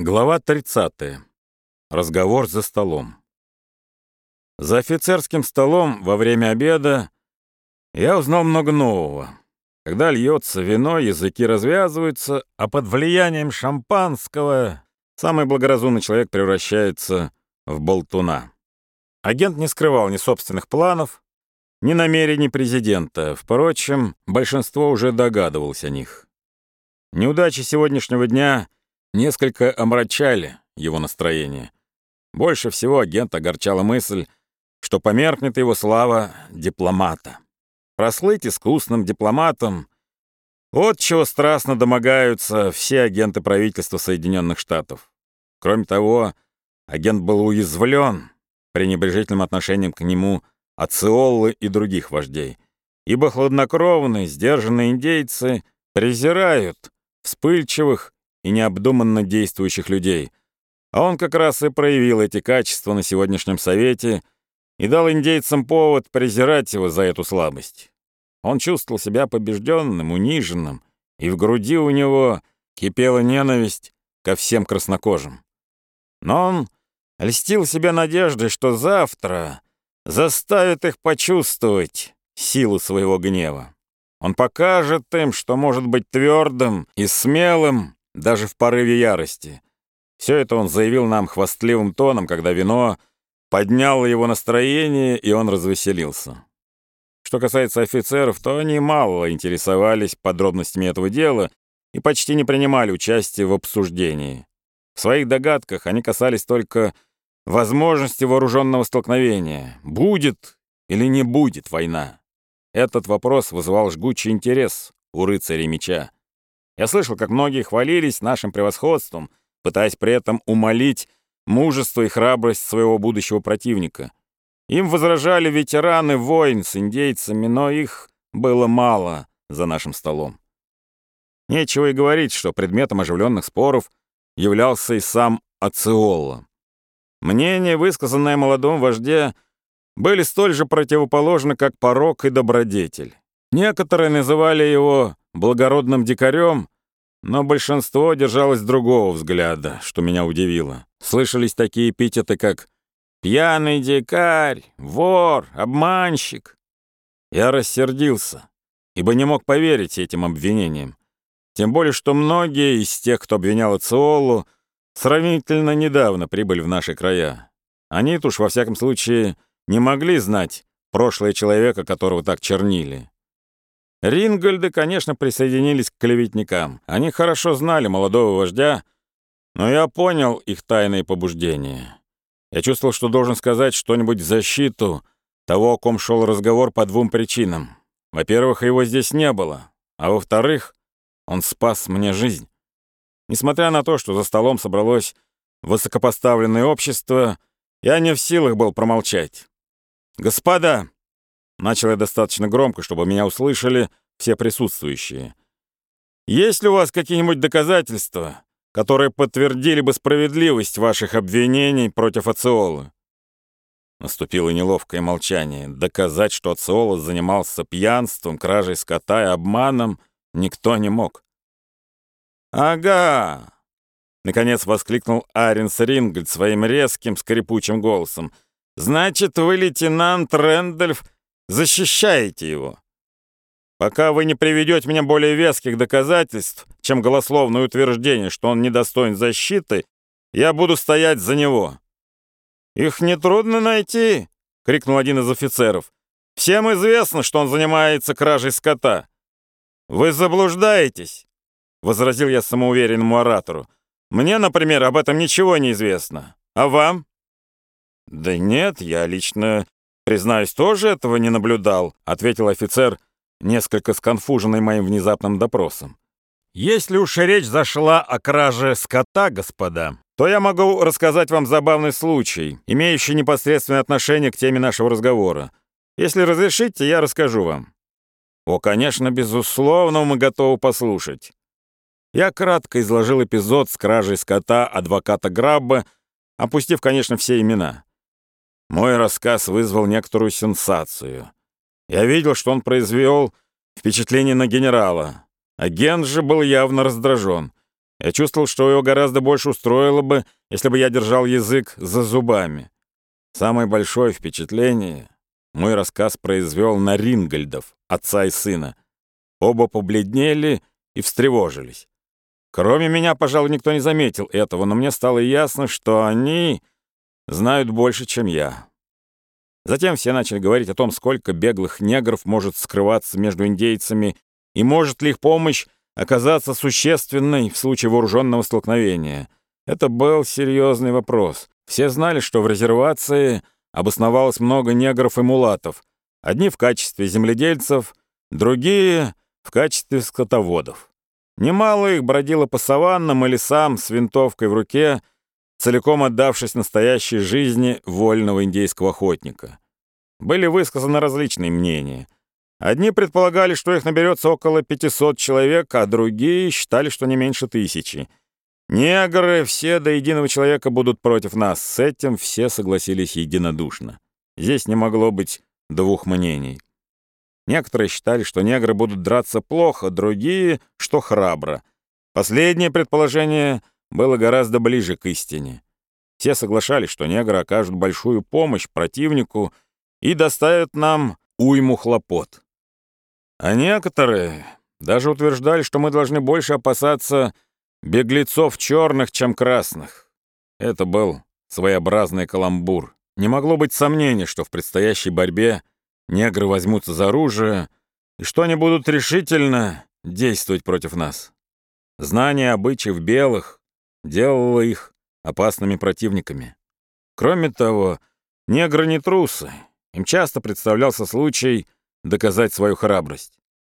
Глава 30. Разговор за столом. За офицерским столом во время обеда я узнал много нового. Когда льется вино, языки развязываются, а под влиянием шампанского самый благоразумный человек превращается в болтуна. Агент не скрывал ни собственных планов, ни намерений президента. Впрочем, большинство уже догадывалось о них. Неудачи сегодняшнего дня — несколько омрачали его настроение. Больше всего агент огорчала мысль, что померкнет его слава дипломата. Прослыть искусным дипломатом — вот чего страстно домогаются все агенты правительства Соединенных Штатов. Кроме того, агент был уязвлен пренебрежительным отношением к нему Ациоллы и других вождей, ибо хладнокровные, сдержанные индейцы презирают вспыльчивых и необдуманно действующих людей. А он как раз и проявил эти качества на сегодняшнем совете и дал индейцам повод презирать его за эту слабость. Он чувствовал себя побежденным, униженным, и в груди у него кипела ненависть ко всем краснокожим. Но он льстил себя надеждой, что завтра заставит их почувствовать силу своего гнева. Он покажет им, что может быть твердым и смелым, даже в порыве ярости. Все это он заявил нам хвастливым тоном, когда вино подняло его настроение, и он развеселился. Что касается офицеров, то они мало интересовались подробностями этого дела и почти не принимали участия в обсуждении. В своих догадках они касались только возможности вооруженного столкновения. Будет или не будет война? Этот вопрос вызывал жгучий интерес у рыцаря меча. Я слышал, как многие хвалились нашим превосходством, пытаясь при этом умолить мужество и храбрость своего будущего противника. Им возражали ветераны войн с индейцами, но их было мало за нашим столом. Нечего и говорить, что предметом оживленных споров являлся и сам Ациолла. Мнения, высказанные молодом вожде, были столь же противоположны, как порок и добродетель. Некоторые называли его благородным дикарем, но большинство держалось другого взгляда, что меня удивило. Слышались такие эпитеты, как «пьяный дикарь», «вор», «обманщик». Я рассердился, ибо не мог поверить этим обвинениям. Тем более, что многие из тех, кто обвинял Ациолу, сравнительно недавно прибыли в наши края. Они-то уж, во всяком случае, не могли знать прошлое человека, которого так чернили. Рингольды, конечно, присоединились к клеветникам. Они хорошо знали молодого вождя, но я понял их тайные побуждения. Я чувствовал, что должен сказать что-нибудь в защиту того, о ком шел разговор по двум причинам. Во-первых, его здесь не было, а во-вторых, он спас мне жизнь. Несмотря на то, что за столом собралось высокопоставленное общество, я не в силах был промолчать. «Господа!» Начал я достаточно громко, чтобы меня услышали все присутствующие. «Есть ли у вас какие-нибудь доказательства, которые подтвердили бы справедливость ваших обвинений против Ациолы?» Наступило неловкое молчание. Доказать, что Ациола занимался пьянством, кражей скота и обманом, никто не мог. «Ага!» — наконец воскликнул Аренс Рингольд своим резким, скрипучим голосом. «Значит, вы лейтенант Рэндольф защищаете его. Пока вы не приведете мне более веских доказательств, чем голословное утверждение, что он недостоин защиты, я буду стоять за него». «Их нетрудно найти», — крикнул один из офицеров. «Всем известно, что он занимается кражей скота». «Вы заблуждаетесь», — возразил я самоуверенному оратору. «Мне, например, об этом ничего не известно. А вам?» «Да нет, я лично «Признаюсь, тоже этого не наблюдал», — ответил офицер, несколько сконфуженный моим внезапным допросом. «Если уж речь зашла о краже скота, господа, то я могу рассказать вам забавный случай, имеющий непосредственное отношение к теме нашего разговора. Если разрешите, я расскажу вам». «О, конечно, безусловно, мы готовы послушать». Я кратко изложил эпизод с кражей скота адвоката Грабба, опустив, конечно, все имена. Мой рассказ вызвал некоторую сенсацию. Я видел, что он произвел впечатление на генерала. Агент же был явно раздражен. Я чувствовал, что его гораздо больше устроило бы, если бы я держал язык за зубами. Самое большое впечатление мой рассказ произвел на Рингольдов, отца и сына. Оба побледнели и встревожились. Кроме меня, пожалуй, никто не заметил этого, но мне стало ясно, что они знают больше, чем я. Затем все начали говорить о том, сколько беглых негров может скрываться между индейцами и может ли их помощь оказаться существенной в случае вооруженного столкновения. Это был серьезный вопрос. Все знали, что в резервации обосновалось много негров и мулатов. Одни в качестве земледельцев, другие в качестве скотоводов. Немало их бродило по саваннам и лесам с винтовкой в руке, целиком отдавшись настоящей жизни вольного индейского охотника. Были высказаны различные мнения. Одни предполагали, что их наберется около 500 человек, а другие считали, что не меньше тысячи. Негры все до единого человека будут против нас. С этим все согласились единодушно. Здесь не могло быть двух мнений. Некоторые считали, что негры будут драться плохо, другие, что храбро. Последнее предположение было гораздо ближе к истине. Все соглашались, что негры окажут большую помощь противнику и доставят нам уйму хлопот. А некоторые даже утверждали, что мы должны больше опасаться беглецов черных, чем красных. Это был своеобразный каламбур. Не могло быть сомнений, что в предстоящей борьбе негры возьмутся за оружие и что они будут решительно действовать против нас. Знание обычаев белых делало их опасными противниками. Кроме того, негры не трусы. Им часто представлялся случай доказать свою храбрость.